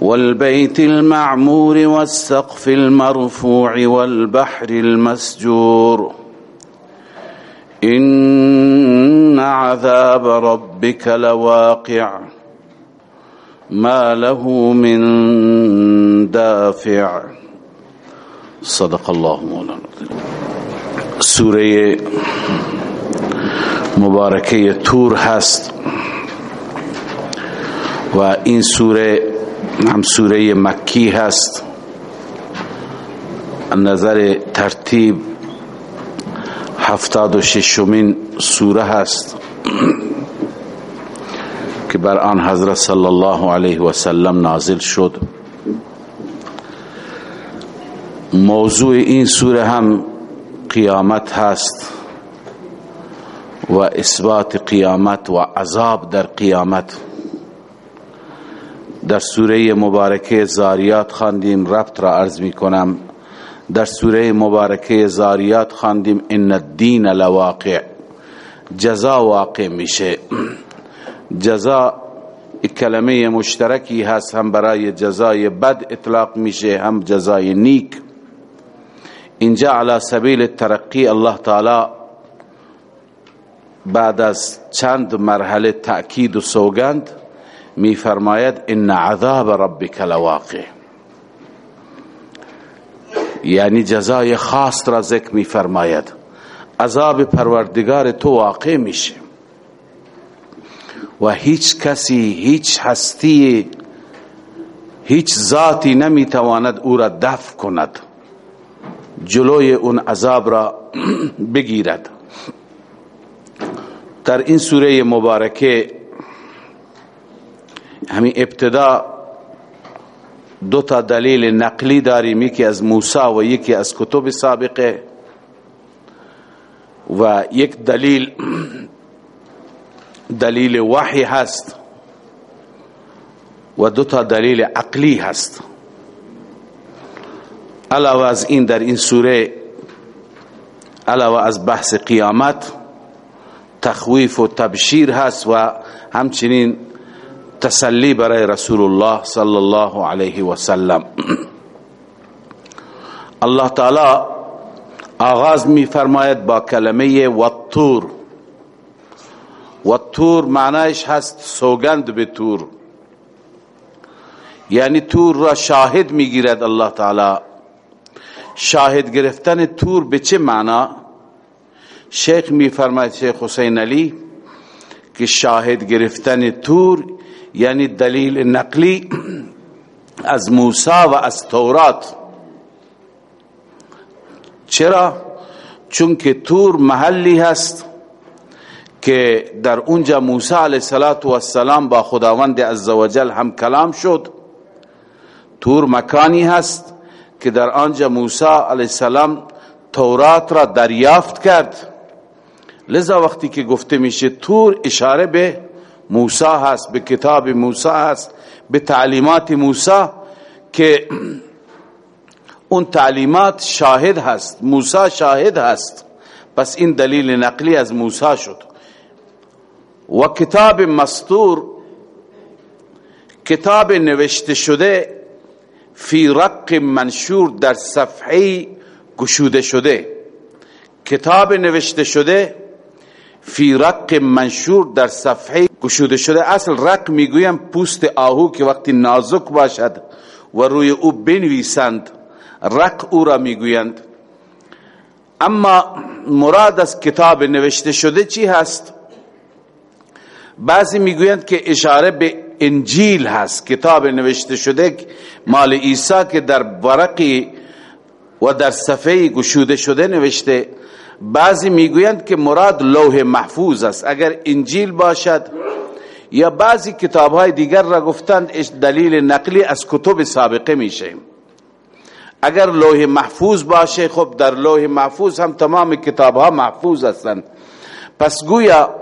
والبيت المعمور والسقف المرفوع والبحر المسجور. إن عذاب ربك لواقع. ما له من دافع. صدق الله مولانا. سورة مبارکه تور هست. و این سورة هم سوره مکی هست. نظر ترتیب هفتاد و ششمین سوره هست که بر آن حضرت صلی الله علیه و سلم نازل شد. موضوع این سوره هم قیامت هست و اثبات قیامت و عذاب در قیامت. در سوره مبارکه زاریات خواندیم ربط را عرض می کنم در سوره مبارکه زاریات خواندیم ان الدین لواقع. جزا واقع میشه. جزا کلمه مشترکی هست هم برای جزای بد اطلاق میشه هم جزای نیک. اینجا علی سبیل ترقی الله تعالی بعد از چند مرحله تأکید و سوگند می فرماید ان عذاب ربک لواقع. یعنی جزای خاص را ذکر می فرماید عذاب پروردگار تو واقع میشه. و هیچ کسی هیچ هستی هیچ ذاتی نمی تواند او را دفع کند. جلوی اون عذاب را بگیرد. در این سوره مبارکه همین ابتدا دو تا دلیل نقلی داریم یکی از موسی و یکی از کتب سابقه. و یک دلیل دلیل وحی هست و دو تا دلیل عقلی هست. علاوه از این در این سوره علاوه از بحث قیامت تخویف و تبشیر هست و همچنین تسلی برای رسول الله صلی الله علیه و سلم الله تعالی آغاز می فرماید با کلمه والطور والطور معنیش هست سوگند به تور یعنی تور را شاهد می‌گیرد الله تعالی. شاهد گرفتن تور به چه معنا؟ شیخ می فرماید شیخ حسین علی که شاهد گرفتن تور یعنی دلیل نقلی از موسی و از تورات. چرا؟ چون که تور محلی هست که در اونجا موسی علیه السلام با خداوند عزوجل هم کلام شد. تور مکانی هست که در آنجا موسی علیه السلام تورات را دریافت کرد. لذا وقتی که گفته میشه تور اشاره به موسی هست به کتاب موسی هست به تعلیمات موسی که اون تعلیمات شاهد هست موسی شاهد هست. پس این دلیل نقلی از موسی شد. و کتاب مستور کتاب نوشته شده فی رق منشور در صفحه گشوده شده. کتاب نوشته شده فی رق منشور در صفحه گشوده شده اصل رق می‌گویم پوست آهو که وقتی نازک باشد و روی او بنویسند رق او را می‌گویند. اما مراد از کتاب نوشته شده چی هست؟ بعضی می‌گویند که اشاره به انجیل هست کتاب نوشته شده مال عیسی که در ورقی و در صفحه گشوده شده نوشته. بعضی می‌گویند که مراد لوح محفوظ است. اگر انجیل باشد یا بعضی کتاب های دیگر را گفتند دلیل نقلی از کتب سابقه میشه. اگر لوح محفوظ باشه خب در لوح محفوظ هم تمام کتاب ها محفوظ هستند. پس گویا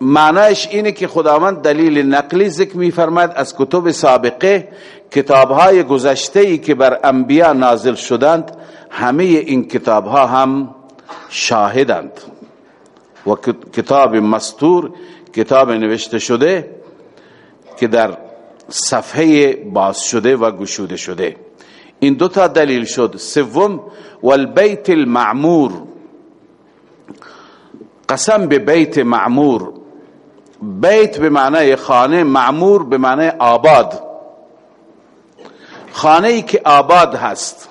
معنیش اینه که خداوند دلیل نقلی ذکر میفرماد از کتب سابقه. کتاب های گذشته ای که بر انبیا نازل شدند همه این کتاب ها هم شاهدند. و کتاب مستور کتاب نوشته شده که در صفحه باز شده و گشوده شده. این دو تا دلیل شد. سوم والبیت المعمور. قسم به بیت معمور. بیت به معنی خانه معمور به معنی آباد. خانه ای که آباد هست.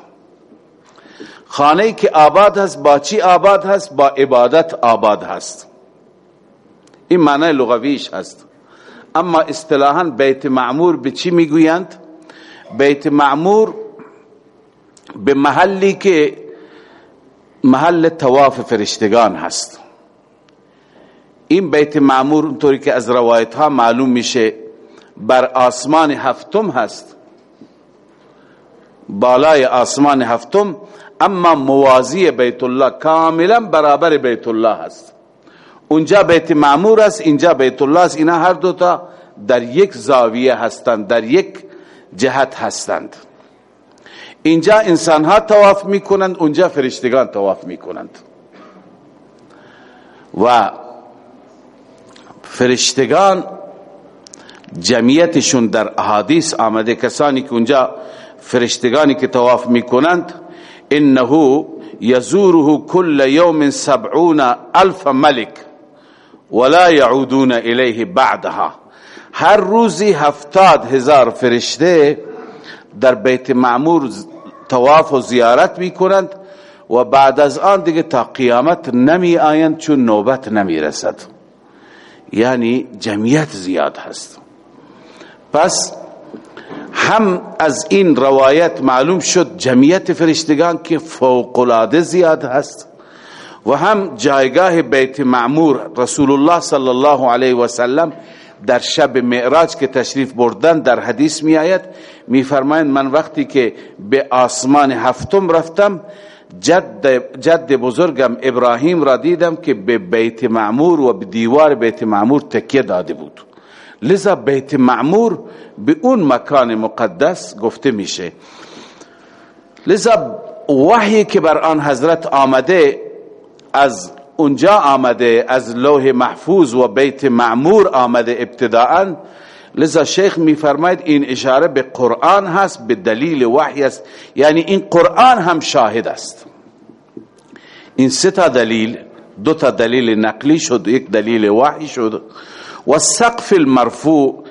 خانه که آباد هست با چی آباد هست؟ با عبادت آباد هست. این معنی لغویش هست. اما اصطلاحا بیت معمور به چی می‌گویند؟ بیت معمور به محلی که محل تواف فرشتگان هست. این بیت معمور اونطوری که از روایت ها معلوم میشه بر آسمان هفتم هست. بالای آسمان هفتم اما موازی بیت الله کاملا برابر بیت الله هست اونجا بیت معمور است اینجا بیت الله است. اینا هر دوتا در یک زاویه هستند در یک جهت هستند. اینجا انسان ها تواف می‌کنند اونجا فرشتگان تواف می‌کنند. و فرشتگان جمعیتشون در احادیث آمده کسانی که اونجا فرشتگانی که تواف می‌کنند انه یزوره کل یوم سبعون الف ملک ولا يعودون الیه بعدها. هر روزی هفتاد هزار فرشته در بیت معمور تواف و زیارت می‌کنند و بعد از آن دیگه تا قیامت نمی آیند چون نوبت نمی رسد. یعنی جمعیت زیاد هست. پس هم از این روایت معلوم شد جمعیت فرشتگان که فوقلاده زیاد هست و هم جایگاه بیت معمور رسول الله صلی الله علیه و سلم در شب معراج که تشریف بردن در حدیث می آید می فرمایند من وقتی که به آسمان هفتم رفتم جد, جد بزرگم ابراهیم را دیدم که به بیت معمور و به دیوار بیت معمور تکیه داده بود. لذا بیت معمور به اون مکان مقدس گفته میشه. لذا وحی که بر آن حضرت آمده از اونجا آمده از لوح محفوظ و بیت معمور آمده ابتداعا. لذا شیخ میفرماید این اشاره به قرآن هست به دلیل وحی است. یعنی این قرآن هم شاهد است. این سه تا دلیل دو تا دلیل نقلی شد یک دلیل وحی شد. و سقف المرفوع.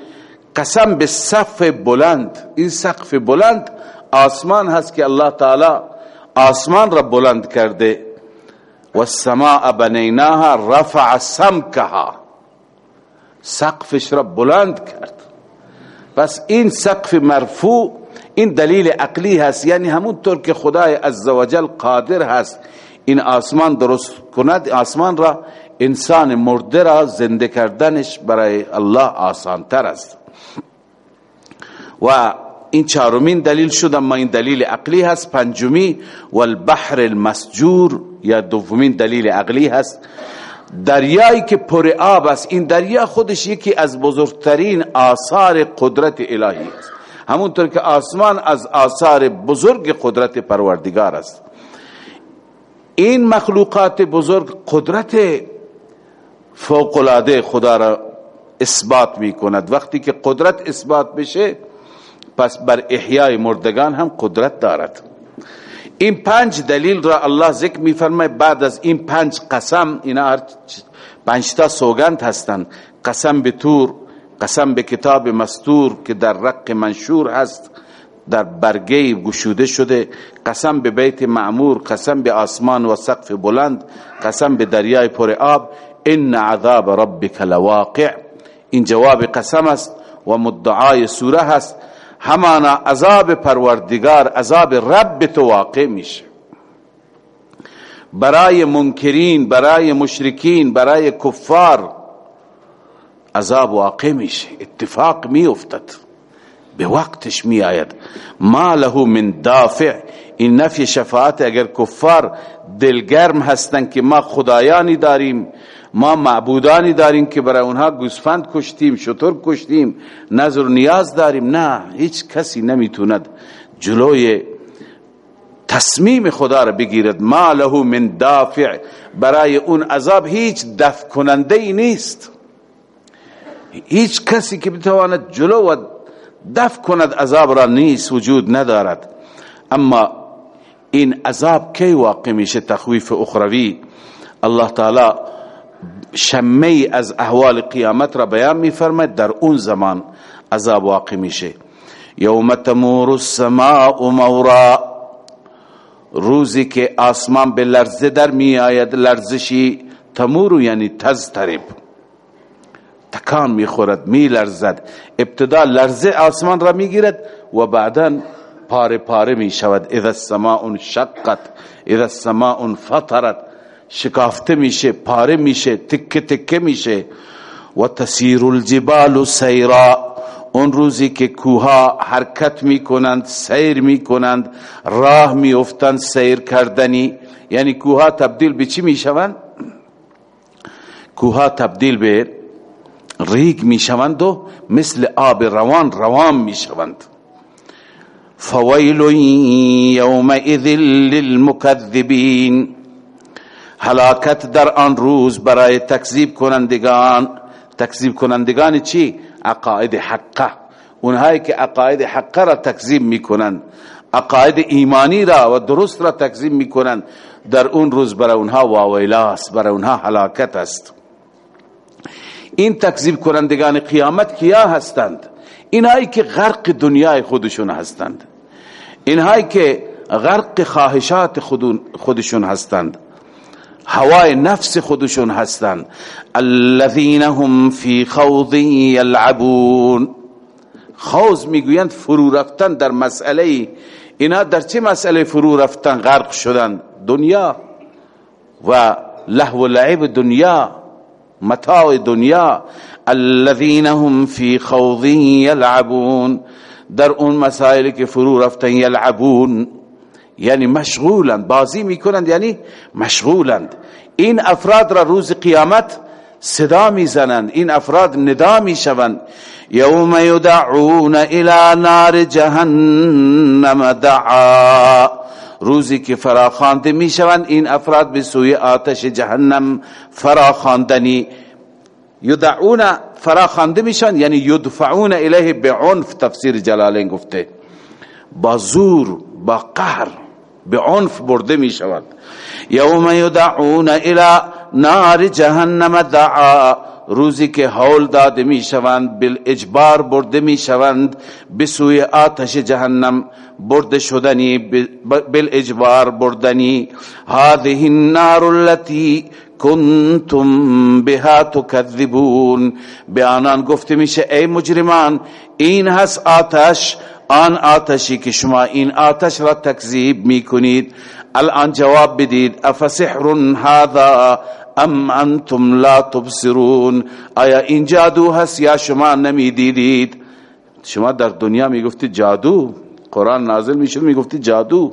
قسم به سقف بلند. این سقف بلند آسمان هست که الله تعالی آسمان را بلند کرده. و السماء بنیناها رفع سمکها. سقفش را بلند کرد. پس این سقف مرفوع این دلیل عقلی هست. یعنی همونطور که خدای عزوجل قادر هست این آسمان درست کند آسمان را انسان مرده را زنده کردنش برای الله آسان تر است. و این چهارمین دلیل شد اما این دلیل عقلی هست. پنجمی والبحر المسجور یا دومین دلیل عقلی هست. دریایی که پر آب است این دریا خودش یکی از بزرگترین آثار قدرت الهی است. همونطور که آسمان از آثار بزرگ قدرت پروردگار است. این مخلوقات بزرگ قدرت فوقلاده خدا را اثبات می کند وقتی که قدرت اثبات بشه پس بر احیای مردگان هم قدرت دارد. این پنج دلیل را الله ذکر می فرماید بعد از این پنج قسم اینا پنج تا سوگند هستند. قسم به تور قسم به کتاب مستور که در رق منشور هست در برگه گشوده شده. قسم به بیت معمور قسم به آسمان و سقف بلند قسم به دریای پر آب. ان عذاب ربک لواقع این جواب قسم است و مدعای سوره هست همانا عذاب پروردگار عذاب رب تو واقع میشه برای منکرین برای مشرکین برای کفار عذاب واقع میشه اتفاق می افتد به وقتش می آید ما له من دافع این نفی شفاعت اگر کفار دلگرم هستند که ما خدایانی داریم ما معبودانی داریم که برای اونها گوسفند کشتیم شطور کشتیم نظر نیاز داریم. نه هیچ کسی نمی‌توند جلوی تصمیم خدا را بگیرد. ما له من دافع. برای اون عذاب هیچ دفع کننده ای نیست. هیچ کسی که بتواند جلو و دفع کند عذاب را نیست وجود ندارد. اما این عذاب کی واقع میشه؟ تخویف اخروی. الله تعالی شمی از احوال قیامت را بیان میفرماید در اون زمان عذاب واقع میشه. یوم تمور السماء مورا روزی که آسمان به لرزه در می آید لرزشی تمور یعنی تزترب تکان می خورد می لرزد ابتدا لرزه آسمان را می گیرد و بعدا پاره پاره می شود اذا السماء شقت اذا السماء فطرت شکافته میشه پاره میشه تکه تکه میشه. و تسیر الجبال سیرا. اون روزی که کوها حرکت می‌کنند سیر می‌کنند راه میافتند سیر کردنی. یعنی کوها تبدیل به چی می‌شوند؟ کوها تبدیل به ریگ می‌شوند و مثل آب روان روان می‌شوند. فویل یومئذ للمکذبین. هلاکت در آن روز برای تکذیب کنندگان تکذیب کنندگان چی؟ عقاید حقه. اونهایی که عقاید حقه را تکذیب می‌کنند عقاید ایمانی را و درست را تکذیب می‌کنند در اون روز برای اونها واویلاست برای اونها هلاکت است. این تکذیب کنندگان قیامت کیا هستند؟ اینهایی که غرق دنیای خودشون هستند. اینهایی که غرق خواهشات خودشون هستند. هوای نفس خودشون هستند الذين هم في خوض يلعبون خوض می‌گویند فرو رفتن در مسئله اینا در چه مسئله فرو رفتن؟ غرق شدن. دنیا و لهو لعب دنیا متاع دنیا. الذين هم في خوض يلعبون در اون مسائلی که فرو رفتن یلعبون. یعنی مشغولند بازی می‌کنند یعنی مشغولند. این افراد را روز قیامت صدا می‌زنند این افراد ندا می‌شوند. یوم یدعون الى نار جهنم دعا. روزی که فراخوانده می‌شوند این افراد به سوی آتش جهنم فراخواندنی. یدعون فراخوانده میشن یعنی یدفعون الیه بعنف تفسیر جلالین گفته. با زور با قهر به عنف برده می شود یوم یدعون الى نار جهنم دعا روزی که حول داده می شوند بالاجبار برده می شوند به سوی آتش جهنم برده شدنی بالاجبار بردنی. هذه النار التي کنتم بها تکذبون. به آنان گفته میشه ای مجرمان این هست آتش آن آتشی که شما این آتش را تکذیب می‌کنید. الان جواب بدید. افسحر هذا ام انتم لا تبصرون؟ آیا این جادو هست یا شما نمی‌دیدید؟ شما در دنیا می‌گفتید جادو. قرآن نازل می‌شد می‌گفتید جادو.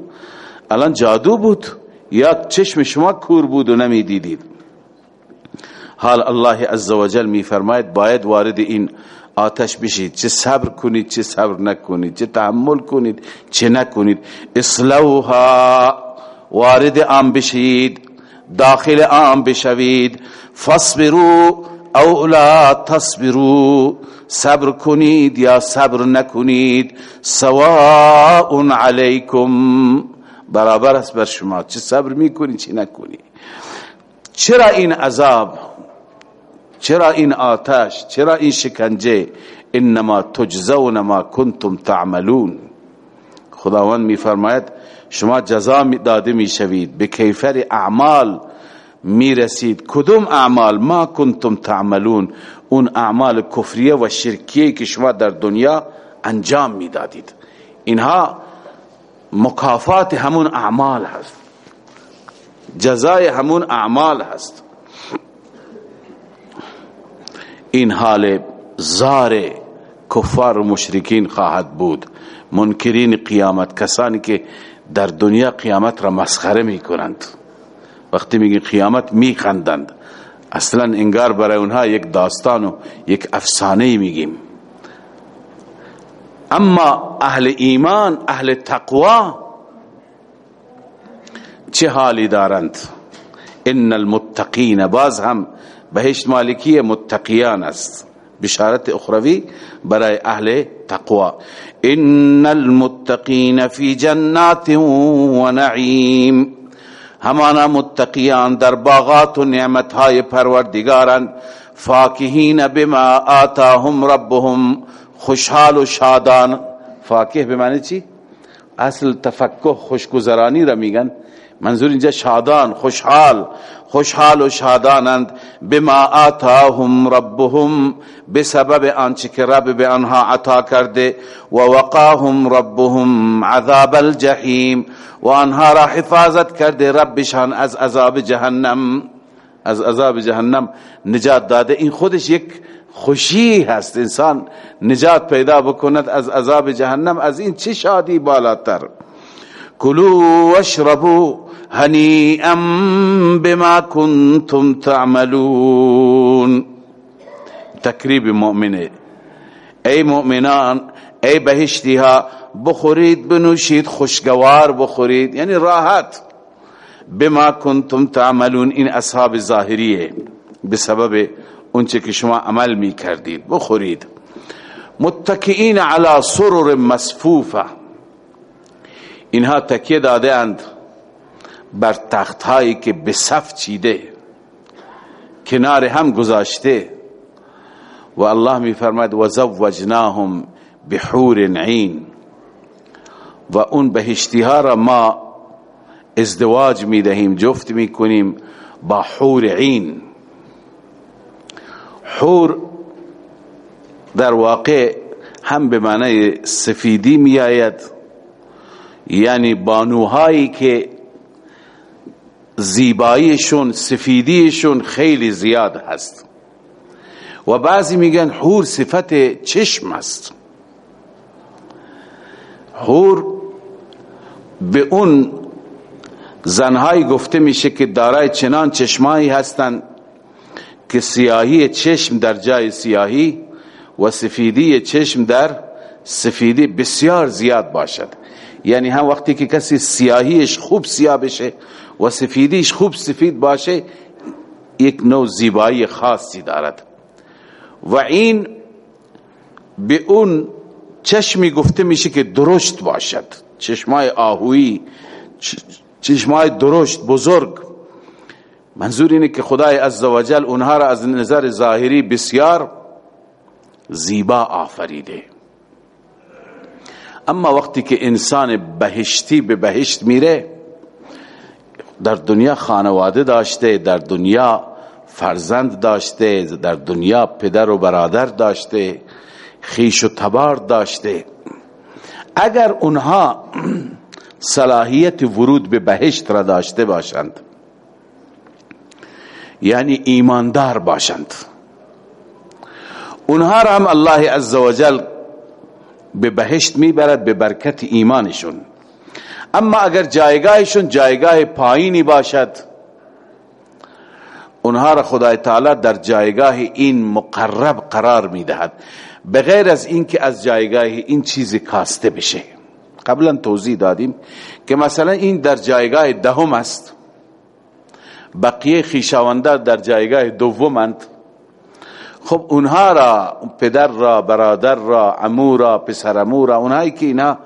الان جادو بود. یا چشم شما کور بود و نمی‌دیدید. حال الله عزوجل میفرماید باید وارد این آتش بشید چه صبر کنید چه صبر نکنید چه تحمل کنید چه نکنید. اصلوها وارد آن بشید داخل آن بشوید. فاصبرو او لا تصبرو صبر کنید یا صبر نکنید. سواء علیکم برابر است بر شما. چه صبر می‌کنید چه نکنید چرا این عذاب؟ چرا این آتش چرا این شکنجه؟ انما تجزون ما کنتم تعملون. خداوند میفرماید شما جزا داده می‌شوید به کیفر اعمال می‌رسید. کدوم اعمال؟ ما کنتم تعملون. اون اعمال کفریه و شرکیه که شما در دنیا انجام می‌دادید. اینها مکافات همون اعمال هست. جزای همون اعمال هست. این حال زار کفار و مشرکین خواهد بود. منکرین قیامت کسانی که در دنیا قیامت را مسخره می کنند وقتی میگی قیامت میخندند. اصلا انگار برای اونها یک داستان و یک افسانه میگیم. اما اهل ایمان اهل تقوا چه حالی دارند؟ ان المتقین باز هم بهشت مالکی متقیان است. بشارت اخروی برای اهل تقوا. ان المتقین فی جنات و نعیم. همانا متقیان در باغات و نعمتهای پروردگارند فاکهین بما آتاهم ربهم. خوشحال و شادان. فاکه به معنی چی؟ اصل تفکه خوشگذرانی را میگن. منظور اینجا شادان خوشحال. خوشحال و شادانند. بما آتاهم ربهم بسبب آنچه که رب به آنها عطا کرده. و وقاهم ربهم عذاب الجحیم. و آنها را حفاظت کرده ربشان از عذاب جهنم. از عذاب جهنم نجات داده. این خودش یک خوشی هست. انسان نجات پیدا بکند از عذاب جهنم. از این چه شادی بالاتر؟ کلو واشربو هنیئا بما کنتم تعملون تکریب مؤمنه ای مؤمنان ای بهشتی ها بخورید بنوشید خوشگوار بخورید یعنی راحت بما کنتم تعملون این اصحاب ظاهریه بسبب اونچه که شما عمل می کردید بخورید متکئین علی سرر مصفوفه اینها تکیه داده اند بر تخت هایی که به صف چیده کنار هم گذاشته. و الله می فرماید و زوجناهم بحور عین. و اون بهشتی ها را ما ازدواج می دهیم جفت می کنیم با حور عین. حور در واقع هم به معنی سفیدی می آید یعنی بانوهایی که زیباییشون سفیدیشون خیلی زیاد هست. و بعضی میگن حور صفت چشم است. حور به اون زنهایی گفته میشه که دارای چنان چشمایی هستند که سیاهی چشم در جای سیاهی و سفیدی چشم در سفیدی بسیار زیاد باشد. یعنی هم وقتی که کسی سیاهیش خوب سیاه بشه و سفیدیش خوب سفید باشه یک نوع زیبایی خاصی دارد. و این به اون چشمی گفته میشه که درشت باشد. چشمای آهویی چشمای درشت بزرگ. منظور اینه که خدای عزوجل اونها را از نظر ظاهری بسیار زیبا آفریده. اما وقتی که انسان بهشتی به بهشت میره در دنیا خانواده داشته در دنیا فرزند داشته در دنیا پدر و برادر داشته خیش و تبار داشته. اگر اونها صلاحیت ورود به بهشت را داشته باشند یعنی ایماندار باشند اونها را هم الله عزوجل به بهشت می‌برد به برکت ایمانشون. اما اگر جایگاهشون جایگاه پایینی باشد اونها را خدای تعالی در جایگاه این مقرب قرار می‌دهد. بغیر از اینکه از جایگاه این چیزی کاسته بشه. قبلا توضیح دادیم که مثلا این در جایگاه دهم است. بقیه خیشاونده در جایگاه دومند. خب اونها را پدر را برادر را عمو را پسر عمو را اونهایی که اینا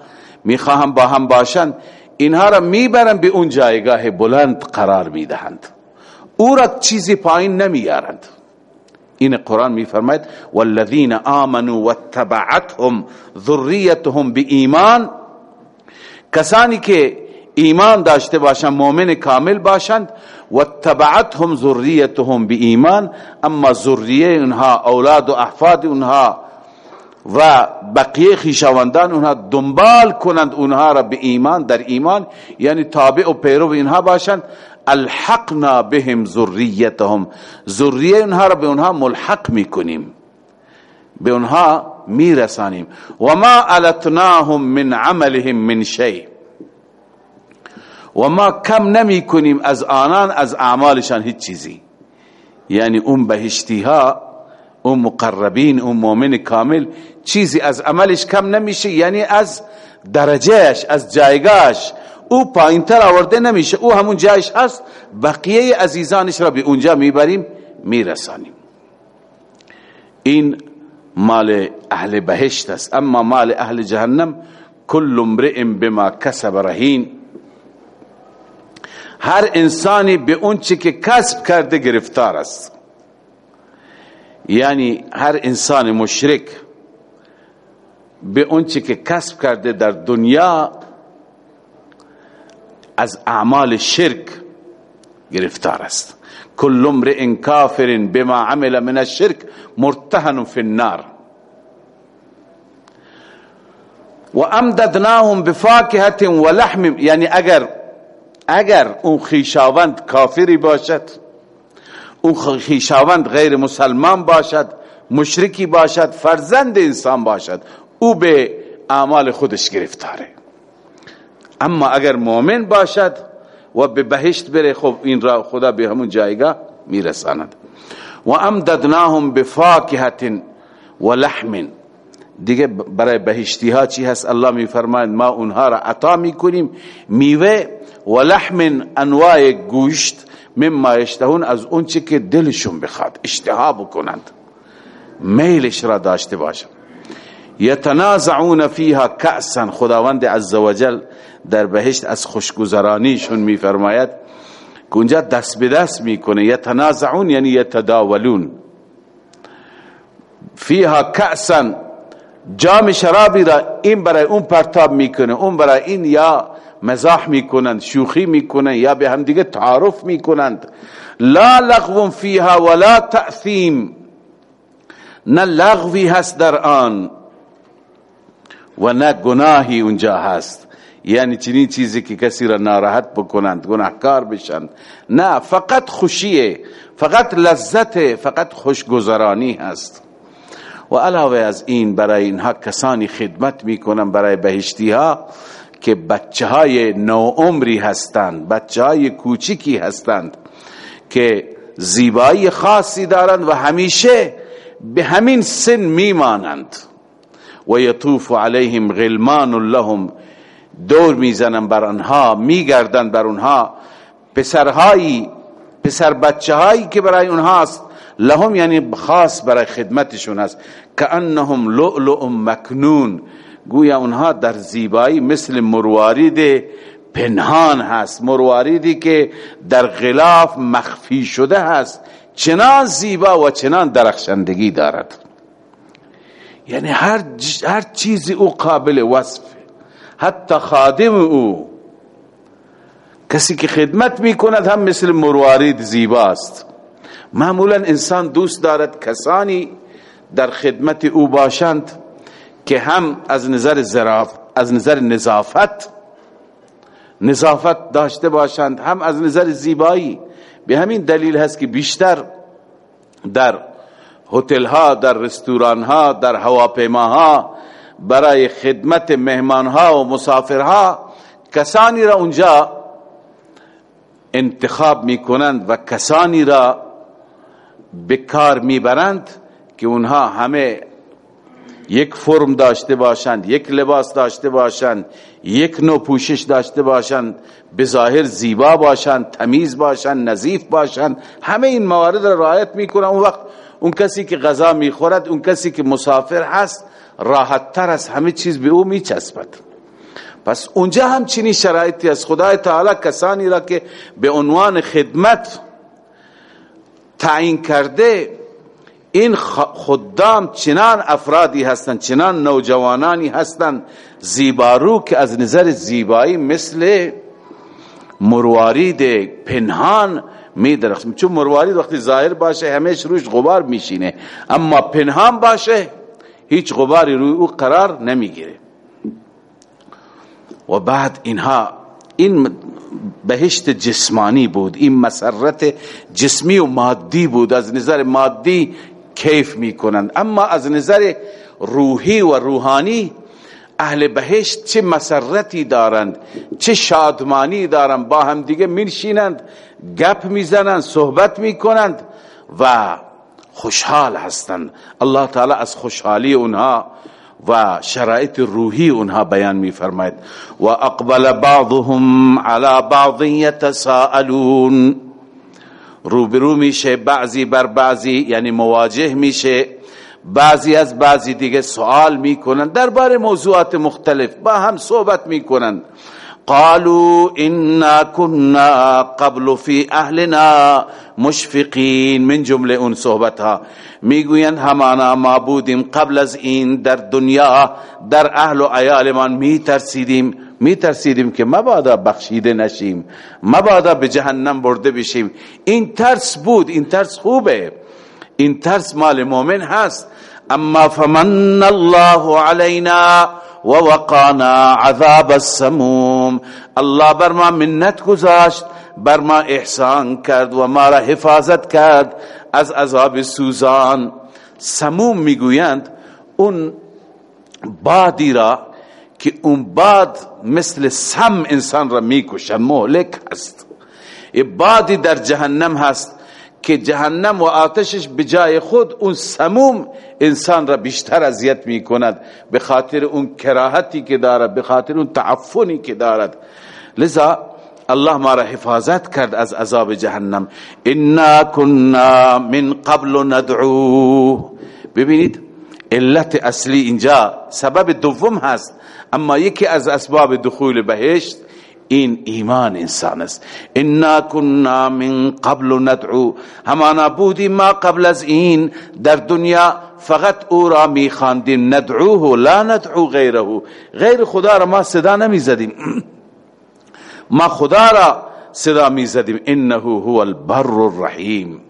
می‌خواهم با هم باشند اینها را می‌برن به اون جایگاه بلند قرار می‌دهند. او را چیزی پایین نمیارند. این قرآن میفرماید والذین آمنوا واتبعتهم ذریتهم ایمان کسانی که ایمان داشته باشند مؤمن کامل باشند واتبعتهم ذریتهم ایمان اما ذریه اونها اولاد و احفاد اونها و بقیه خیشاوندان اونها دنبال کنند اونها را به ایمان در ایمان یعنی تابع و پیرو اینها باشند. الحقنا بهم ذریتهم. ذریه اونها را به اونها ملحق می‌کنیم. به اونها میرسانیم. و ما علتناهم من عملهم من شیء و ما کم نمی کنیم از آنان از اعمالشان هیچ چیزی. یعنی اون بهشتی ها اون مقربین اون مؤمن کامل چیزی از عملش کم نمیشه یعنی از درجهش از جایگاهش او پایین تر آورده نمیشه. او همون جایش هست. بقیه عزیزانش را به اونجا می‌بریم میرسانیم. این مال اهل بهشت است. اما مال اهل جهنم کل امرئ بما کسب رهین. هر انسانی به اون چی که کسب کرده گرفتار است. یعنی هر انسان مشرک به اون چی که کسب کرده در دنیا از اعمال شرک گرفتار است. کل امرئ کافر بما عمل من الشرك مرتهن في النار. و امددناهم بفاکهت و لحم یعنی اگر اگر اون خیشاوند کافری باشد اون خیشاوند غیر مسلمان باشد مشرکی باشد فرزند انسان باشد او به اعمال خودش گرفتاره. اما اگر مؤمن باشد و به بهشت بره خب این را خدا به همون جایگاه میرساند. و امددناهم بفاکهت و لحم. دیگه برای بهشتی ها چی هست؟ الله میفرماید ما اونها را عطا می‌کنیم. میوه و لحم انواع گوشت. مما یشتهون از اون چی که دلشون بخواد. اشتها بکنند. میلش را داشته باشند یتنازعون فیها کأسا. خداوند عزوجل در بهشت از خوشگذرانیشون میفرماید که اونجا دست به دست می‌کنه. یتنازعون یعنی یتداولون. فیها کأسا. جام شرابی را این برای اون پرتاب می‌کنه اون برای این یا مزاح می‌کنند شوخی می‌کنند یا به هم دیگه تعارف می‌کنند. لا لغو فیها ولا تأثیم. نه لغوی هست در آن و نه گناهی اونجا هست. یعنی چنین چیزی که کسی را ناراحت بکنند گناهکار بشند. نه فقط خوشیه فقط لذت فقت خوشگذرانی هست. و علاوه از این برای اینها کسانی خدمت می‌کنن برای بهشتی ها که بچه های نوعمری هستند بچه های کوچیکی هستند که زیبایی خاصی دارند و همیشه به همین سن میمانند. و یطوف علیهم غلمان لهم دور می‌زنن بر آنها میگردن بر آنها. پسرهایی پسر بچه هایی که برای اونهاست لهم یعنی خاص برای خدمتشون هست. که انهم لؤلؤ مکنون گویا اونها در زیبایی مثل مروارید پنهان هست. مرواریدی که در غلاف مخفی شده هست. چنان زیبا و چنان درخشندگی دارد. یعنی هر, هر چیزی او قابل وصف. حتی خادم او. کسی که خدمت می کند هم مثل مروارید زیباست معمولا انسان دوست دارد کسانی در خدمت او باشند. که هم از نظر زراف از نظر نظافت نظافت داشته باشند هم از نظر زیبایی. به همین دلیل هست که بیشتر در هتل ها در رستوران ها در هواپیماها برای خدمت مهمان ها و مسافرها کسانی را اونجا انتخاب می‌کنند و کسانی را به کار می‌برند که اونها همه یک فرم داشته باشند یک لباس داشته باشند یک نوع پوشش داشته باشند به ظاهر زیبا باشند تمیز باشند نظیف باشند همه این موارد را رعایت می‌کنند اون وقت اون کسی که غذا می‌خورد اون کسی که مسافر هست راحت تر از همه چیز به او میچسبد پس اونجا هم چنین شرایطی از خدای تعالی کسانی را که به عنوان خدمت تعیین کرده این خدام چنان افرادی هستند چنان نوجوانانی هستند زیبارو که از نظر زیبایی مثل مروارید پنهان می درخت چون مروارید وقتی ظاهر باشه همیش روش غبار میشینه اما پنهان باشه هیچ غباری روی او قرار نمی‌گیره. و بعد اینها این بهشت جسمانی بود این مسرت جسمی و مادی بود. از نظر مادی کیف می‌کنند. اما از نظر روحی و روحانی اهل بهشت چه مسرتی دارند چه شادمانی دارند با هم دیگه میشینند گپ می‌زنند صحبت می‌کنند و خوشحال هستند. الله تعالی از خوشحالی اونها و شرایط روحی اونها بیان میفرماید. و اقبل بعضهم على بعض يتساءلون روبرو میشه بعضی بر بعضی یعنی مواجه میشه. بعضی از بعضی دیگه سوال می‌کنن. درباره موضوعات مختلف با هم صحبت می‌کنن. قالوا انا كنا قبل في اهلنا مشفقین من جمله اون صحبت ها می‌گویند همانا ما بودیم قبل از این در دنیا در اهل و عیالمان میترسیدیم. میترسیدیم که مبادا بخشیده نشیم مبادا به جهنم برده بشیم. این ترس بود این ترس خوبه. این ترس مال مؤمن هست. اما فمن الله علينا ووقانا عذاب السموم. الله بر ما منت گذاشت بر ما احسان کرد و ما را حفاظت کرد از عذاب سوزان. سموم می‌گویند اون بادی را که اون باد مثل سم انسان را می‌کشد مهلک هست. بادی در جهنم هست که جهنم و آتشش بجای خود اون سموم انسان را بیشتر اذیت می کند به خاطر اون کراهتی که دارد به خاطر اون تعفنی که دارد. لذا الله ما را حفاظت کرد از عذاب جهنم. انا كنا من قبل ندعو ببینید علت اصلی اینجا سبب دوم هست. اما یکی از اسباب دخول بهشت این ایمان انسان است. انا كنا من قبل ندعو. همانا بودیم ما قبل از این. در دنیا فقط او را می خواندیم ندعوه لا ندعو غیره. غیر خدا را ما صدا نمی زدیم ما خدا را صدا می زدیم انه هو البر الرحیم.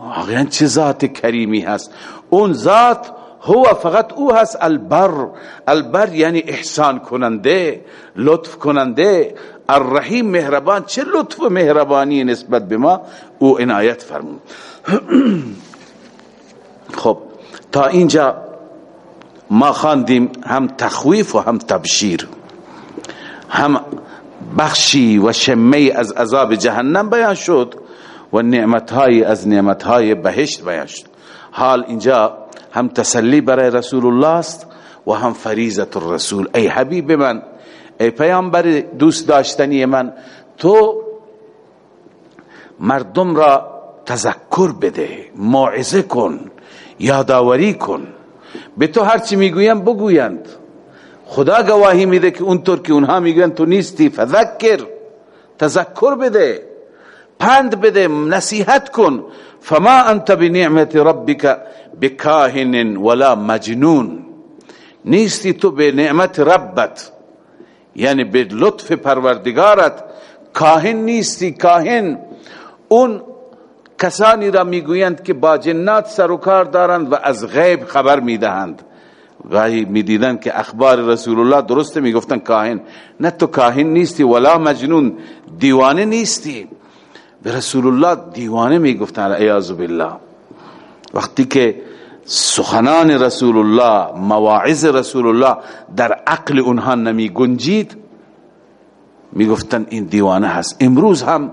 واقعا چه ذات کریمی هست. اون ذات هو فقط او هست البر. البر یعنی احسان کننده لطف کننده. الرحیم مهربان چه لطف و مهربانی نسبت به ما؟ او عنایت فرمون خب تا اینجا ما خواندیم هم تخویف و هم تبشیر. هم بخشی و شمی از عذاب جهنم بیان شد و نعمتهای از نعمتهای بهشت بیان شد. حال اینجا هم تسلی برای رسول الله است و هم فریزت الرسول. ای حبیب من ای پیامبر دوست داشتنی من تو مردم را تذکر بده موعظه کن یادآوری کن. به تو هرچی می‌گویم بگویند. خدا گواهی میده که اونطور که اونها می‌گویند تو نیستی فذکر تذکر بده. پند بده نصیحت کن. فما انت بنعمت ربک بکاهن ولا مجنون. نیستی تو به نعمت ربت یعنی به لطف پروردگارت. کاهن نیستی کاهن. اون کسانی را می‌گویند که با جنات سر و کار دارند و از غیب خبر می‌دهند. گاهی می‌دیدند که اخبار رسول الله درسته می‌گفتن کاهن. نه تو کاهن نیستی ولا مجنون. دیوانه نیستی. به رسول الله دیوانه می‌گفتن ایاذ بالله. وقتی که سخنان رسول الله مواعظ رسول الله در عقل اونها نمی گنجید می‌گفتن این دیوانه هست. امروز هم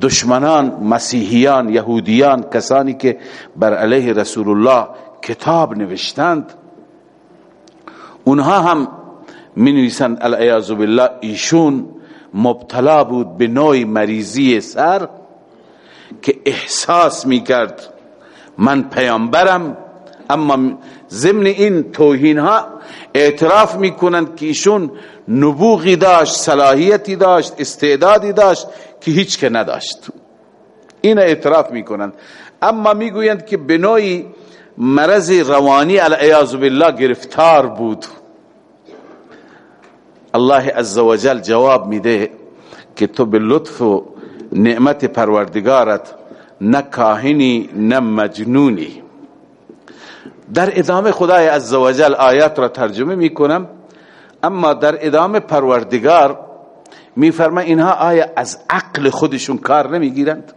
دشمنان مسیحیان یهودیان کسانی که بر علیه رسول الله کتاب نوشتند اونها هم می نویسند بالله ایشون مبتلا بود به نوع مریضی سر که احساس می کرد من پیامبرم اما ضمن این توهین ها اعتراف می‌کنند که ایشون نبوغی داشت صلاحیتی داشت استعدادی داشت که هیچ که نداشت. این اعتراف می‌کنند. اما می‌گویند که به نوعی مرض روانی علیه بالله گرفتار بود. الله عزوجل جواب میده که تو به لطف و نعمت پروردگارت نه کاهنی نه مجنونی. در ادامه خدای عزوجل آیات را ترجمه می‌کنم. اما در ادامه پروردگار میفرما اینها آیا از عقل خودشون کار نمی‌گیرند؟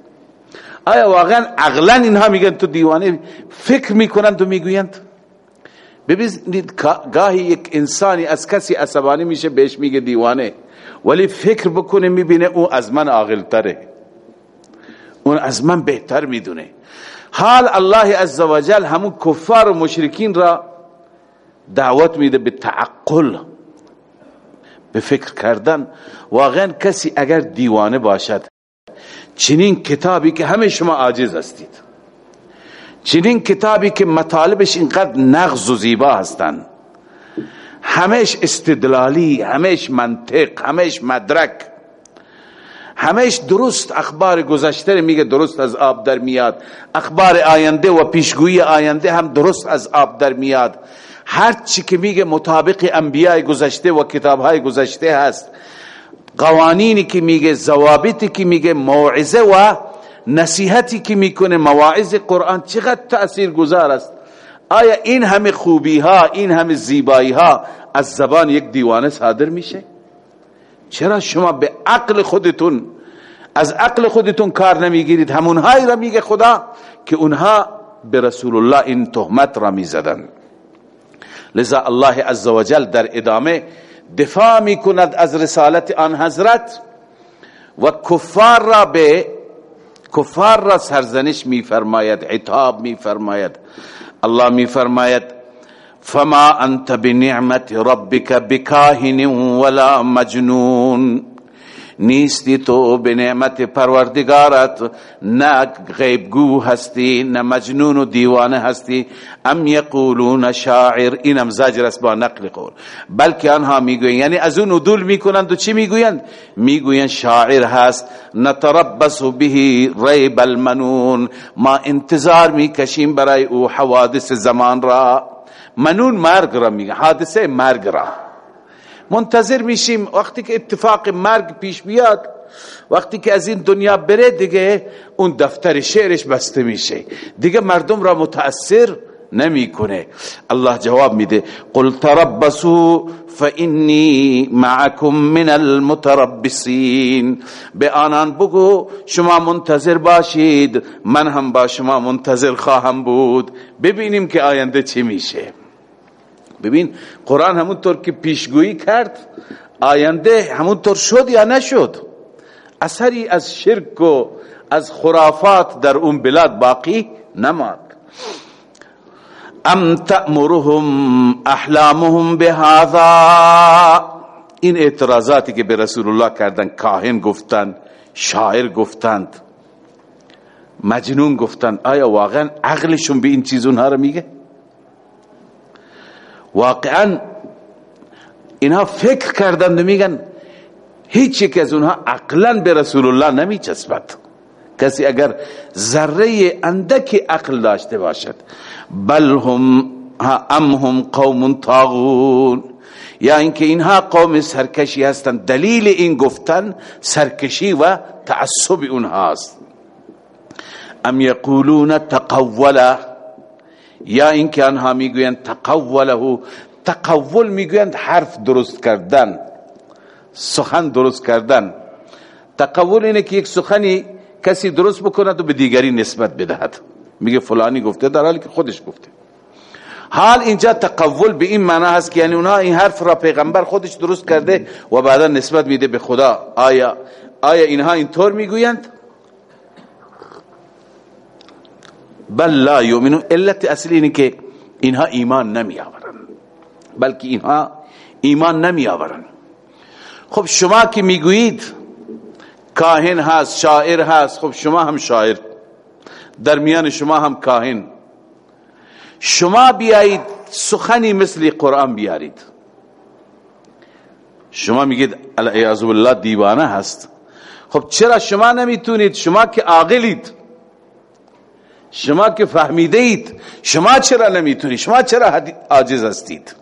آیا واقعا عقلا اینها میگن تو دیوانه فکر می‌کنند و می‌گویند؟ ببینید گاهی یک انسانی از کسی عصبانی میشه بهش میگه دیوانه. ولی فکر بکنه می‌بینه او از من عاقل تره اون از من بهتر می‌دونه. حال الله عزوجل همون کفار و مشرکین را دعوت میده به تعقل به فکر کردن. واقعا کسی اگر دیوانه باشد چنین کتابی که همه شما عاجز هستید. چنین کتابی که مطالبش اینقدر نغز و زیبا هستند همش استدلالی همش منطق همش مدرک. همش درست اخبار گذشته میگه درست از آب در میاد. اخبار آینده و پیشگویی آینده هم درست از آب در میاد. هر چی که میگه مطابق انبیاء گذشته و کتابهای گذشته هست. قوانینی که میگه ضوابطی که میگه موعظه و نصیحتی که می‌کنه مواعظ قرآن چقدر تأثیر گذار است. آیا این همه خوبی ها این همه زیبایی ها از زبان یک دیوانه صادر میشه؟ چرا شما به عقل خودتون از عقل خودتون کار نمی‌گیرید؟ همونهایی را میگه خدا که اونها به رسول الله این تهمت را می‌زدن لذا الله عزوجل در ادامه دفاع می‌کند از رسالت آن حضرت و کفار را به کفار را سرزنش میفرماید عتاب میفرماید. الله میفرماید فما انت بنعمت ربك بكاهن ولا مجنون. نیستی تو به نعمت پروردگارت. نه غیبگو هستی نه مجنون و دیوانه هستی. ام یقولون شاعر اینم زجر است با نقل قول. بلکه آنها می‌گوین یعنی از اون عدول می‌کنند و چی می‌گویند؟ می‌گویند شاعر هست نتربص به ریب المنون. ما انتظار می‌کشیم برای او حوادث زمان را. منون مرگ را میگه حادثه مرگ را. منتظر میشیم وقتی که اتفاق مرگ پیش بیاد وقتی که از این دنیا بره دیگه اون دفتر شعرش بسته میشه. دیگه مردم را متاثر نمی‌کنه. الله جواب میده. قل تربصوا فانی معكم من المتربصین. به آنان بگو شما منتظر باشید. من هم با شما منتظر خواهم بود. ببینیم که آینده چی میشه. ببین قرآن همونطور که پیشگویی کرد آینده همونطور شد یا نشد؟ اثری از شرک و از خرافات در اون بلاد باقی نماد ام تأمرهم احلامهم بهذا؟ این اعتراضاتی که به رسول الله کردن کاهن گفتند شاعر گفتند مجنون گفتند آیا واقعا عقلشون به این چیز اونها رو میگه؟ واقعا اینها فکر کردند و میگن هیچ یک از اونها عقلا به رسول الله نمی چسبد کسی اگر ذره اندک عقل داشته باشد. بل هم ام هم قوم طاغون. یا اینکه اینها قوم سرکشی هستند. دلیل این گفتن سرکشی و تعصب اونهاست. ام یقولون تقوله. یا اینکه آنها می‌گویند تقوله تقول می‌گویند حرف درست کردن سخن درست کردن. تقول اینه که یک سخنی کسی درست بکند و به دیگری نسبت بدهد. میگه فلانی گفته در حالی که خودش گفته. حال اینجا تقول به این معنی هست که یعنی اونها این حرف را پیغمبر خودش درست کرده و بعدا نسبت میده به خدا. آیا آیا اینها اینطور می‌گویند؟ بل لا یؤمنون علت اصلی اینه که اینها ایمان نمی آورن. بلکه اینها ایمان نمی آورن. خب شما که می‌گویید کاهن هست شاعر هست خب شما هم شاعر. در میان شما هم کاهن. شما بیایید سخنی مثل قرآن بیارید. شما میگید العیاذ بالله دیوانه هست. خب چرا شما نمی‌تونید؟ شما که عاقلید. شما که فهمیده اید شما چرا نمی‌تونید شما چرا عاجز هستید؟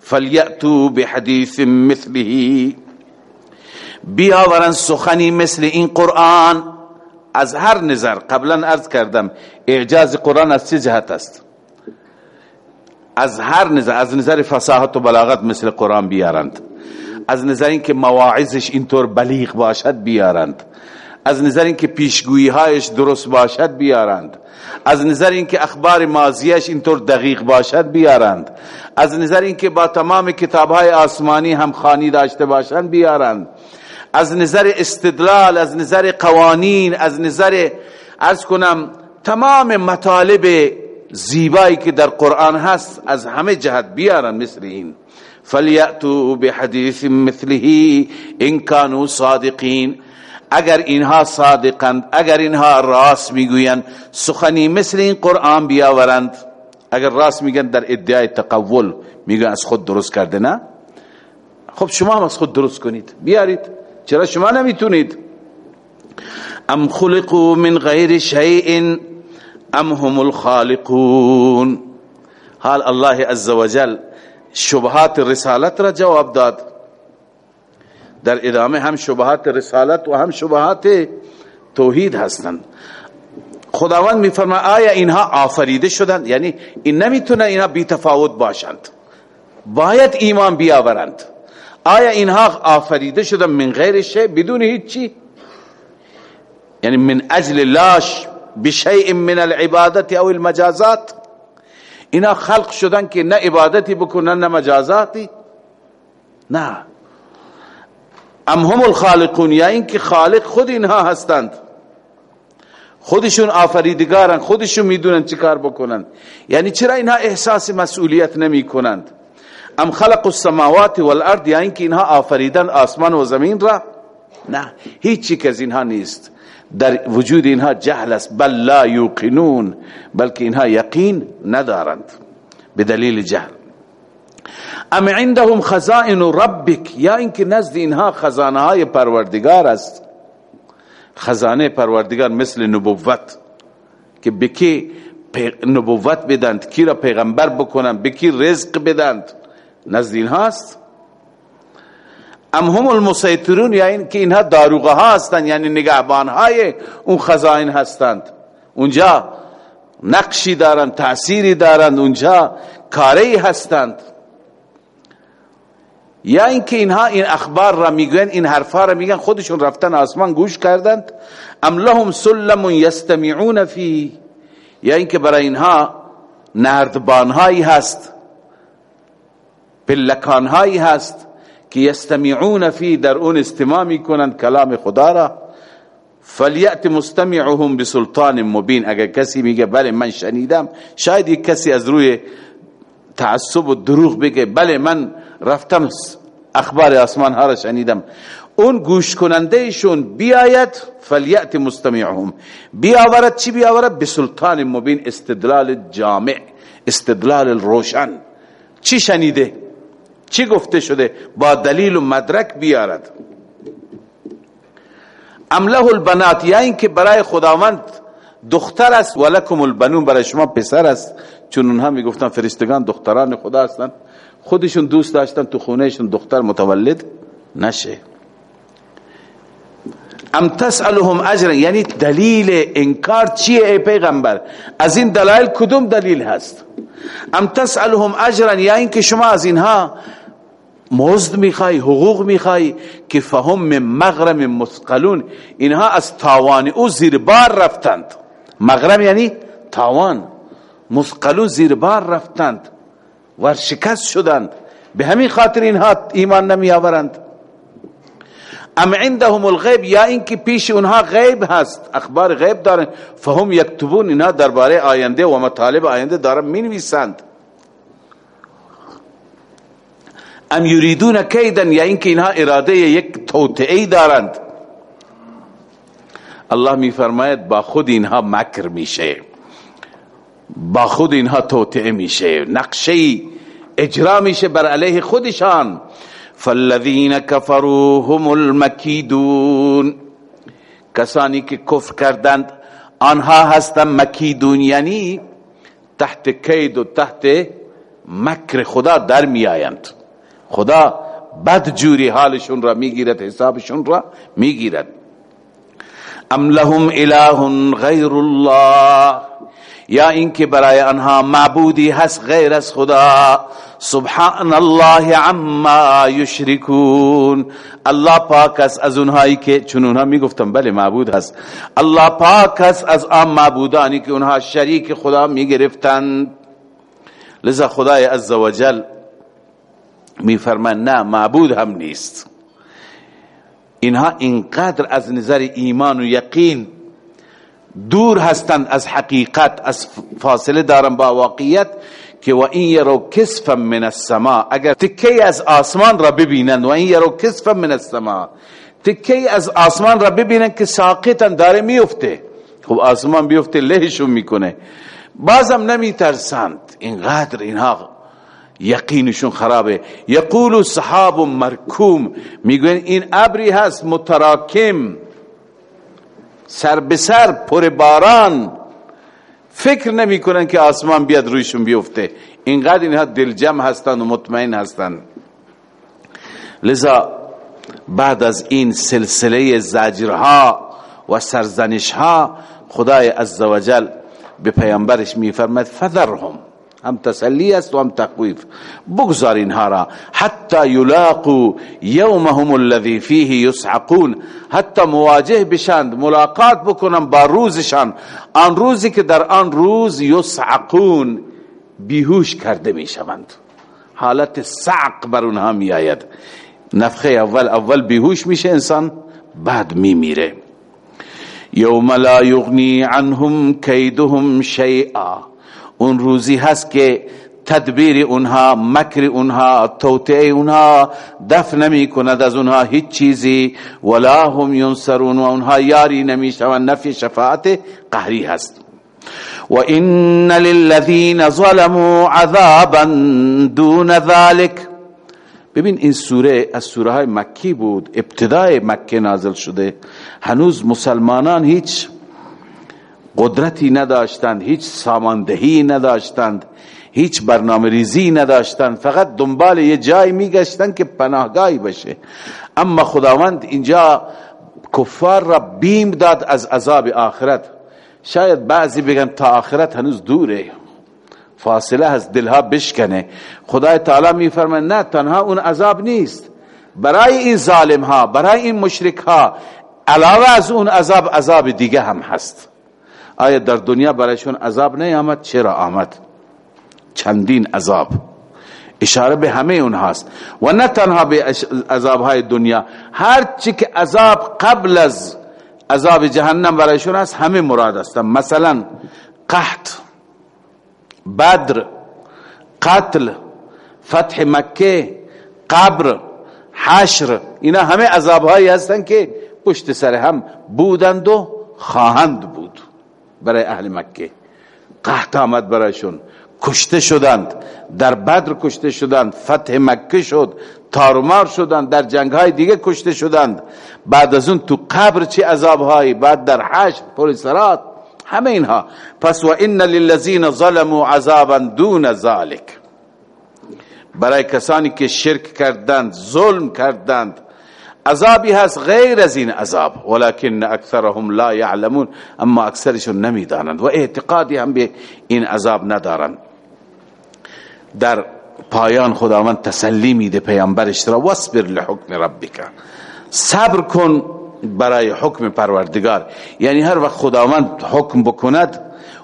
فلیأتو بحدیث مثله. بیاورن سخنی مثل این قرآن از هر نظر قبلا عرض کردم اعجاز قرآن از چه جهت است؟ از هر نظر از نظر فصاحت و بلاغت مثل قرآن بیارند. از نظر اینکه مواعظش اینطور بلیغ باشد بیارند. از نظر اینکه پیشگویی هایش درست باشد بیارند. از نظر اینکه اخبار ماضیش اینطور دقیق باشد بیارند. از نظر اینکه با تمام کتاب های آسمانی هم خانی داشته باشند بیارند. از نظر استدلال از نظر قوانین از نظر از کنم تمام مطالب زیبایی که در قرآن هست از همه جهت بیارن مثل این. فلیأتو بحدیث مثله ان صادقین اگر اینها صادقند اگر اینها راست می‌گویند سخنی مثل این قرآن بیاورند. اگر راست میگن در ادعای تقول میگن از خود درست کرده نه؟ خب شما هم از خود درست کنید. بیارید. چرا شما نمی‌تونید؟ ام خلقوا من غیر شیء ام هم الخالقون. حال الله عزوجل شبهات رسالت را جواب داد. در ادامه هم شبهات رسالت و هم شبهات توحید هستند. خداوند میفرما آیا اینها آفریده شدند؟ یعنی این نمی‌تونه اینها بی تفاوت باشند. باید ایمان بیاورند. آیا اینها آفریده شدند من غیر شی؟ بدون هیچی. یعنی من اجل لاش بشیء من العبادت او المجازات. اینا خلق شدن که نه عبادتی بکنن نه مجازاتی. نه. ام هم الخالقون یا اینکه خالق خود اینها هستند. خودشون آفریدگارن خودشون می‌دونن چی کار بکنن. یعنی چرا اینها احساس مسئولیت نمی کنند ام خلق السماوات والارض یا اینکه اینها آفریدن آسمان و زمین را؟ نه هیچی که از اینها نیست. در وجود اینها جهل است. بل لا یوقنون بلکه اینها یقین ندارند. به دلیل جهل. ام عندهم خزائن ربک یا اینکه نزد اینها خزانه های پروردگار است. خزانه پروردگار مثل نبوت. که بکی نبوت بدند کی را پیغمبر بکنند بکی رزق بدند. نزد اینها است. ام هم المسیطرون؟ یا این که اینها داروغه ها هستند یعنی نگهبان های اون خزائن هستند. اونجا نقشی دارند تأثیری دارند اونجا کاری هستند. یا اینکه اینها این اخبار را میگن این حرفا را میگن خودشون رفتن آسمان گوش کردند. ام لهم سلم یستمعون فی یا اینکه برای اینها نردبان هایی هست پلکان هایی هست که یستمعون فی در اون استماع می‌کنند کلام خدا را. فلیأت مستمعهم بسلطان مبین. اگر کسی میگه بله من شنیدم شاید یک کسی از روی تعصب و دروغ بگه بله من رفتم اخبار آسمان ها را شنیدم. اون گوش کننده ایشون بیاید فلیأت مستمعهم. بیاورد چی بیاورد؟ بسلطان مبین استدلال جامع استدلال روشن. چی شنیده؟ چی گفته شده؟ با دلیل و مدرک بیارد. امله البنات یا اینکه برای خداوند دختر است ولکم البنون برای شما پسر است. چون اونها می‌گفتن فرشتگان دختران خدا هستن خودشون دوست داشتن تو خونهشون دختر متولد نشه. ام تسألهم اجر یعنی دلیل انکار چیه ای پیغمبر؟ از این دلایل کدوم دلیل هست؟ ام تسألهم اجرا یا اینکه شما از اینها مزد می‌خوای حقوق می‌خوای که فهم من مغرم مسقلون اینها از تاوان او زیر بار رفتند. مغرم یعنی تاوان. مسقلون زیر بار رفتند. و شکست شدند. به همین خاطر اینها ایمان نمی آورند ام عندهم الغیب؟ یا اینکه پیش اونها غیب هست. اخبار غیب دارن. فهم یکتبون اینها درباره آینده و مطالب آینده دارن می نویسند ام یریدون کیدن؟ یا اینکه اینها اراده یک توطئه دارند. الله می فرماید با خود اینها مکر میشه. با خود اینها توطئه میشه. نقشه اجرا میشه بر علیه خودشان. فالذین کفروا هم المکیدون. کسانی که کفر کردند آنها هستند مکیدون یعنی تحت کید و تحت مکر خدا در میآیند. خدا بد جوری حالشون را می‌گیرد حسابشون را می‌گیرد. ام لهم اله غیر الله. یا اینکه برای آنها معبودی هست غیر از خدا. سبحان الله عما یشرکون. الله پاک است از اونهایی که چون اونها می‌گفتن بله معبود هست. الله پاک است از آن معبودانی که اونها شریک خدا می‌گرفتند. لذا خدای عزوجل میفرمان نه معبود هم نیست. اینها اینقدر از نظر ایمان و یقین دور هستند از حقیقت از فاصله دارن با واقعیت که و این یرو کسفا من السماء اگر تکی از آسمان را ببینند و این یرو کسفا من السماء تکی از آسمان را ببینند که ساقطن داره میفته. خب آسمان بیفته لهشون می‌کنه. بازم نمی ترسند اینقدر اینها یقینشون خرابه. یقول صحاب مرکوم. می‌گوین این ابری هست متراکم. سر به سر پر باران. فکر نمی کنن که آسمان بیاد رویشون بیفته. اینقدر اینها دلجم هستند و مطمئن هستند لذا بعد از این سلسله زجرها و سرزنشها خدای عزوجل به پیامبرش میفرماد فذرهم. هم تسلی است و هم تخویف بگذار اینها را. حتی یلاقو یومهم الذی فیه یسعقون. حتی مواجه بشند ملاقات بکنن با روزشان. آن روزی که در آن روز یسعقون بیهوش کرده می‌شوند. حالت سعق بر اونها می آید نفخه اول اول بیهوش میشه انسان بعد میمیره. یوم لا یغنی عنهم کیدهم شیئا. اون روزی هست که تدبیر اونها مکر اونها توطعه اونها دفع نمی کند از اونها هیچ چیزی. ولا هم ینصرون و اونها یاری نمی شوند. نفی شفاعت قهری هست. و ان للذین ظلموا عذابا دون ذلك ببین این سوره از سوره های مکی بود. ابتدای مکه نازل شده. هنوز مسلمانان هیچ قدرتی نداشتند هیچ ساماندهی نداشتند هیچ برنامه ریزی نداشتند فقط دنبال یه جای میگشتند که پناهگاهی بشه اما خداوند اینجا کفار را بیم داد از عذاب آخرت. شاید بعضی بگن تا آخرت هنوز دوره. فاصله از دلها بشکنه. خدای تعالی میفرمه نه تنها اون عذاب نیست. برای این ظالم ها برای این مشرک ها علاوه از اون عذاب عذاب دیگه هم هست. آیا در دنیا برایشون عذاب نه آمد چرا آمد؟ چندین عذاب. اشاره به همه اونهاست. و نه تنها به عذاب های دنیا هر چی که عذاب قبل از عذاب جهنم برایشون هست همه مراد هستن مثلا قحط بدر قتل فتح مکه قبر حشر اینا همه عذاب هایی هستن که پشت سر هم بودند و خواهند بود. برای اهل مکه. قحط آمد برایشون. کشته شدند. در بدر کشته شدند. فتح مکه شد. تارمار شدند. در جنگ های دیگه کشته شدند. بعد از اون تو قبر چه عذاب های بعد در حشر پولیسرات همه اینها. پس و ان للذین ظلموا عذابا دون ذلك برای کسانی که شرک کردند ظلم کردند عذابی هست غیر از این عذاب. ولكن اکثرهم لا يعلمون اما اکثرشون نمی‌دانند و اعتقادی هم به این عذاب ندارند. در پایان خداوند تسلی میده پیامبرش را. واصبر لحکم ربک. صبر کن برای حکم پروردگار. یعنی هر وقت خداوند حکم بکند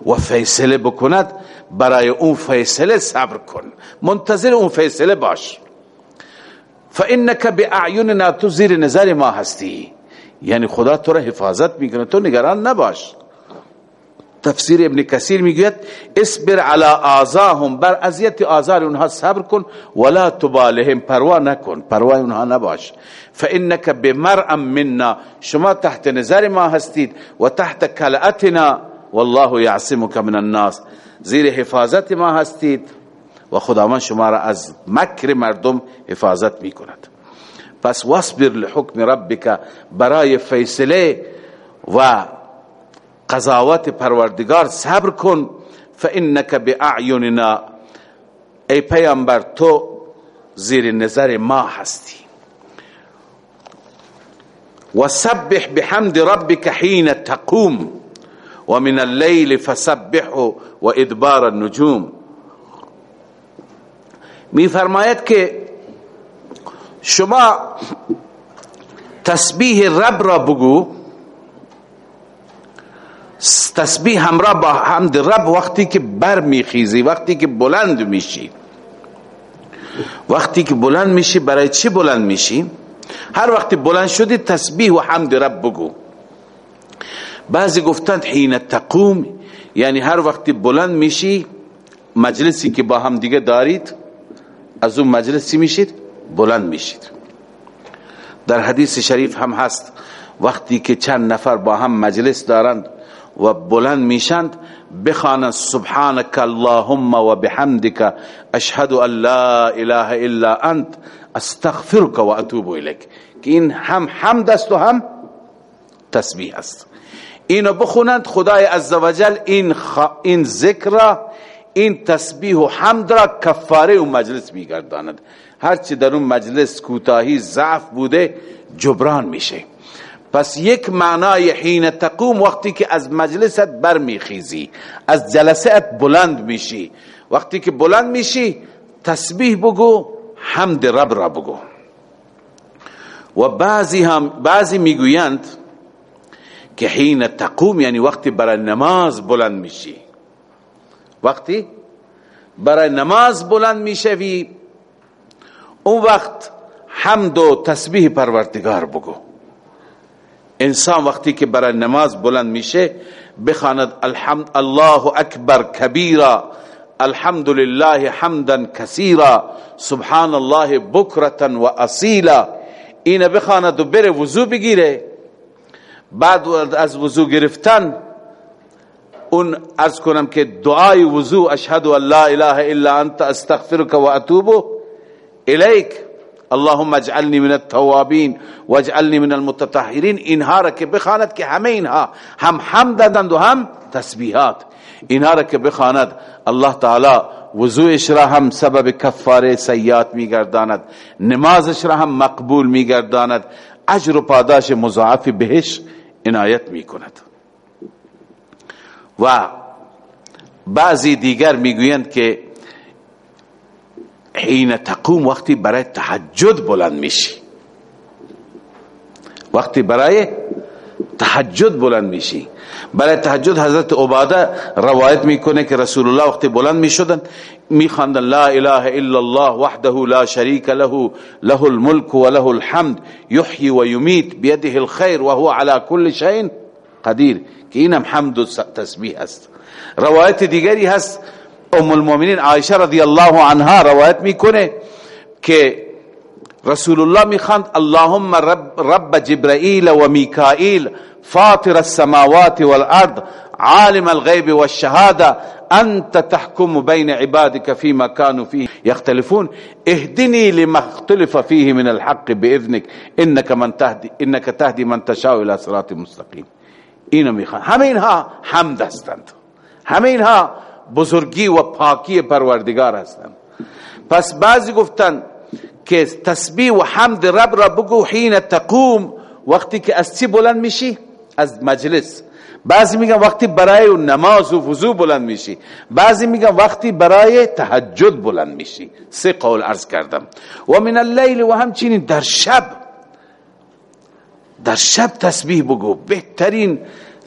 و فیصله بکند برای اون فیصله صبر کن. منتظر اون فیصله باش. فانك باعيننا تو زیر نظر ما هستی یعنی خدا تو را حفاظت می‌کنه. تو نگران نباش. تفسیر ابن کثیر می‌گوید اصبر على آزاهم بر اذیت آزار اونها صبر کن ولا تبالهم پروا نکن. پروا اونها نباش. فانك بمرء منا. شما تحت نظر ما هستید. و تحت کلعتنا. والله يعصمك من الناس. زیر حفاظت ما هستید. و خداوند شما را از مکر مردم حفاظت می کند پس واصبر لحکم ربک برای فیصله و قضاوت پروردگار صبر کن فانک باعیننا ای پیامبر تو زیر نظر ما هستی. و سبح بحمد ربک حین تقوم و من اللیل فسبح و ادبار النجوم. می فرماید که شما تسبیح رب را بگو تسبیح همراه با حمد رب وقتی که بر میخیزی وقتی که بلند میشی. وقتی که بلند میشی برای چی بلند میشی؟ هر وقتی بلند شدی تسبیح و حمد رب بگو. بعضی گفتند حین تقوم یعنی هر وقتی بلند میشی مجلسی که با هم دیگه دارید از اون مجلسی میشید؟ بلند میشید. در حدیث شریف هم هست وقتی که چند نفر با هم مجلس دارند و بلند میشند بخوانند سبحانك اللهم و بحمدك اشهد ان لا اله الا انت استغفرك و اتوب الیک. که این هم حمد است و هم تسبیح است. اینو بخونند خدای عزوجل این, خ... این ذکر را این تسبیح و حمد را کفاره و مجلس میگرداند. هرچی در اون مجلس کوتاهی ضعف بوده جبران میشه. پس یک معنای حین تقوم وقتی که از مجلست برمیخیزی از جلسات بلند میشی. وقتی که بلند میشی تسبیح بگو حمد رب را بگو. و بعضی هم بعضی می‌گویند که حین تقوم یعنی وقتی برای نماز بلند میشی. وقتی برای نماز بلند می‌شوی اون وقت حمد و تسبیح پروردگار بگو. انسان وقتی که برای نماز بلند میشه بخواند الحمد الله اکبر کبیرا الحمد لله حمدا کثیرا سبحان الله بکرتا و اصیلا. این بخواند و بره وضو بگیره. بعد از وضو گرفتن اون ارز کنم که دعای وضو اشهد ان لا اله الا انت استغفرك و اتوب الیک. اللهم اجعلني من التوابين واجعلني من المتطهرين اینها را که بخواند که همه اینها هم حمد دادند و هم تسبیحات. اینها را که بخواند الله تعالی وضوعش را هم سبب کفاره سیئات میگرداند نمازش را هم مقبول میگرداند اجر و پاداش مضاعف بهش عنایت می‌کند. و بعضی دیگر می‌گویند که حین تقوم وقتی برای تحجد بلند میشی. وقتی برای تحجد بلند میشی. برای تحجد حضرت عباده روایت می‌کنه که رسول الله وقتی بلند می‌شدن میخواندن لا اله الا الله وحده لا شریک له له الملك وله الحمد يحيي ويميت بيده الخير وهو على كل شيء قدیر. که اینم حمد و تسبیح است روایت دیگری هست ام المؤمنین عایشه رضی الله عنها روایت میکنه که رسول الله میخواند اللهم رب, رب جبرائیل و میکائیل فاطر السماوات والارض عالم الغيب والشهادة انت تحكم بين عبادك فيما كانوا فيه يختلفون اهدني لما اختلف فيه من الحق باذنك انك من تهدي انك تهدي من تشاء إلى صراط مستقيم اینو می‌خوان. همه اینها حمد هستند. همه اینها بزرگی و پاکی پروردگار هستند. پس بعضی گفتن که تسبیح و حمد رب را بگو حین تقوم. وقتی که از چی بلند میشی؟ از مجلس. بعضی میگن وقتی برای نماز و وضو بلند میشی. بعضی میگن وقتی برای تهجد بلند میشی. سه قول عرض کردم. و من اللیل و همچنین در شب در شب تسبیح بگو. بهترین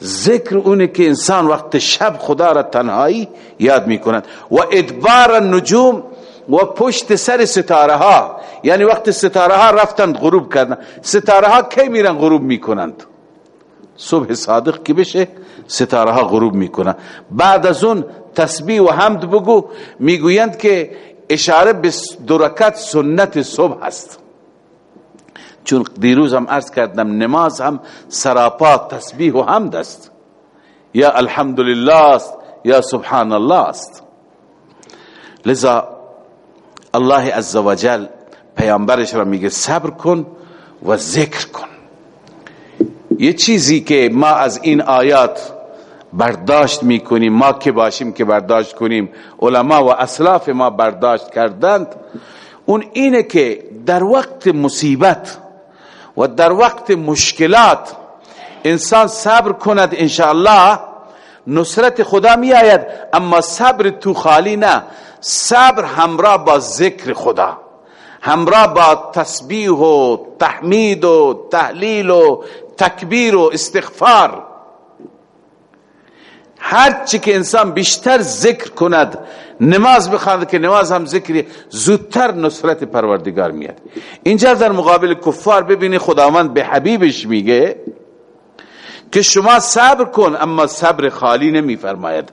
ذکر اونه که انسان وقت شب خدا را تنهایی یاد می‌کند. و ادبار النجوم و پشت سر ستاره ها. یعنی وقت ستاره ها رفتند غروب کردن. ستاره ها کی میرن غروب می‌کنند؟ صبح صادق که بشه؟ ستاره ها غروب می‌کنند بعد از اون تسبیح و حمد بگو. می‌گویند که اشاره به درکت سنت صبح هست چون دیروز هم عرض کردم نماز هم سراپا تسبیح و حمد است. یا الحمدلله است یا سبحان الله است لذا الله عزوجل پیامبرش را میگه صبر کن و ذکر کن. یه چیزی که ما از این آیات برداشت می‌کنیم ما که باشیم که برداشت کنیم علما و اسلاف ما برداشت کردند اون اینه که در وقت مصیبت و در وقت مشکلات انسان صبر کند انشاءالله نصرت خدا می آید اما صبر تو خالی نه. صبر همراه با ذکر خدا همراه با تسبیح و تحمید و تحلیل و تکبیر و استغفار. هر چی که انسان بیشتر ذکر کند نماز بخواند که نماز هم ذکری زودتر نصرت پروردگار میاد اینجا در مقابل کفار ببینی خداوند به حبیبش میگه که شما صبر کن اما صبر خالی نمی فرماید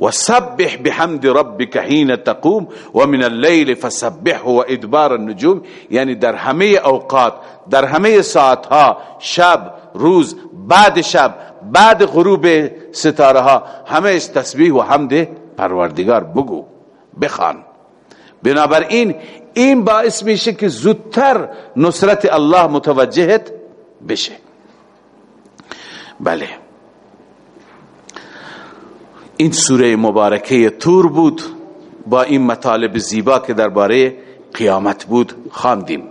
و سبح بحمد ربك حين تقوم و من الليل فسبح و ادبار النجوم. یعنی در همه اوقات در همه ساعتها شب روز بعد شب بعد غروب ستاره ها همه تسبیح و حمد پروردگار. بگو بخوان. بنابراین این باعث میشه که زودتر نصرت الله متوجهت بشه. بله. این سوره مبارکه تور بود. با این مطالب زیبا که درباره قیامت بود خواندیم.